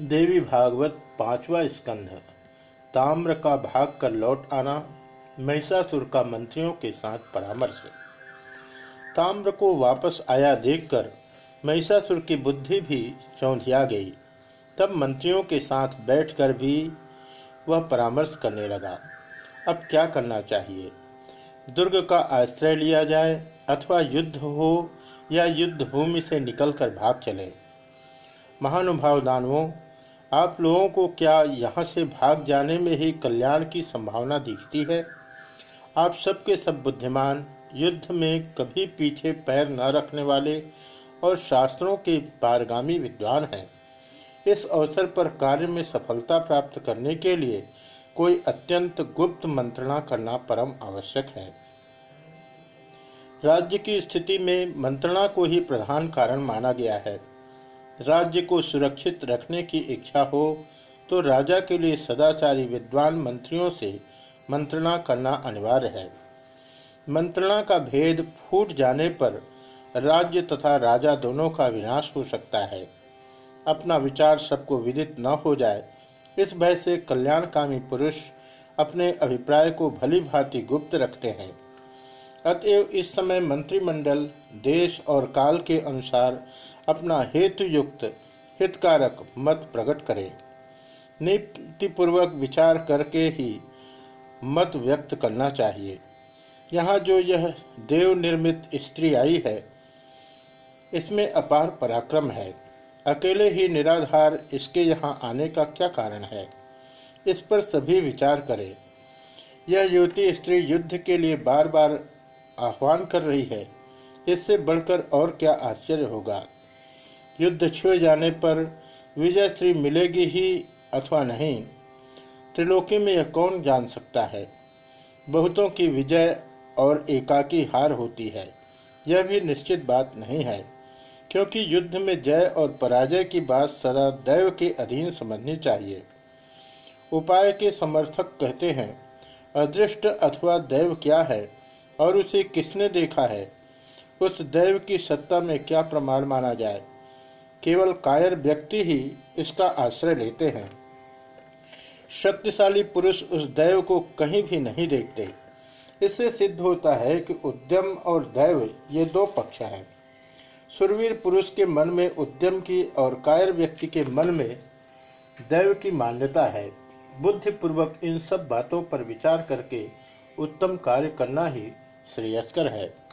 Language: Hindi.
देवी भागवत पांचवा स्कंध। ताम्र का भाग कर लौट आना, महिषासुर का मंत्रियों के साथ परामर्श। ताम्र को वापस आया देखकर महिषासुर की बुद्धि भी चौंधिया गई। तब मंत्रियों के साथ बैठकर भी वह परामर्श करने लगा। अब क्या करना चाहिए? दुर्ग का आश्रय लिया जाए अथवा युद्ध हो या युद्ध भूमि से निकलकर भाग चले। महानुभाव दानवों आप लोगों को क्या यहाँ से भाग जाने में ही कल्याण की संभावना दिखती है? आप सबके सब बुद्धिमान, युद्ध में कभी पीछे पैर न रखने वाले और शास्त्रों के पारगामी विद्वान हैं। इस अवसर पर कार्य में सफलता प्राप्त करने के लिए कोई अत्यंत गुप्त मंत्रणा करना परम आवश्यक है। राज्य की स्थिति में मंत्रणा को ही प्रधान कारण माना गया है। राज्य को सुरक्षित रखने की इच्छा हो तो राजा के लिए सदाचारी विद्वान मंत्रियों से मंत्रणा करना अनिवार्य है। मंत्रणा का भेद फूट जाने पर राज्य तथा राजा दोनों का विनाश हो सकता है। अपना विचार सबको विदित न हो जाए, इस भय से कल्याणकामी पुरुष अपने अभिप्राय को भली भांति गुप्त रखते हैं। अतएव इस समय मंत्रिमंडल देश और काल के अनुसार अपना हेतु युक्त हितकारक मत प्रकट करे। नीतिपूर्वक विचार करके ही मत व्यक्त करना चाहिए। यहाँ जो यह देव निर्मित स्त्री आई है, इसमें अपार पराक्रम है। अकेले ही निराधार इसके यहाँ आने का क्या कारण है? इस पर सभी विचार करें। यह युवती स्त्री युद्ध के लिए बार बार आह्वान कर रही है। इससे बढ़कर और क्या आश्चर्य होगा? युद्ध छिड़ जाने पर विजय श्री मिलेगी ही अथवा नहीं? त्रिलोकी में यह कौन जान सकता है? बहुतों की विजय और एकाकी हार होती है। यह भी निश्चित बात नहीं है, क्योंकि युद्ध में जय और पराजय की बात सदा दैव के अधीन समझनी चाहिए। उपाय के समर्थक कहते हैं, अदृष्ट अथवा दैव क्या है? और उसे किसने देखा है? उस दैव की सत्ता में क्या प्रमाण माना जाए? केवल कायर व्यक्ति ही इसका आश्रय लेते हैं। शक्तिशाली पुरुष उस दैव को कहीं भी नहीं देखते। इससे सिद्ध होता है कि उद्यम और दैव ये दो पक्ष हैं। सुरवीर पुरुष के मन में उद्यम की और कायर व्यक्ति के मन में दैव की मान्यता है। बुद्धिपूर्वक इन सब बातों पर विचार करके उत्तम कार्य करना ही श्रेयस्कर है।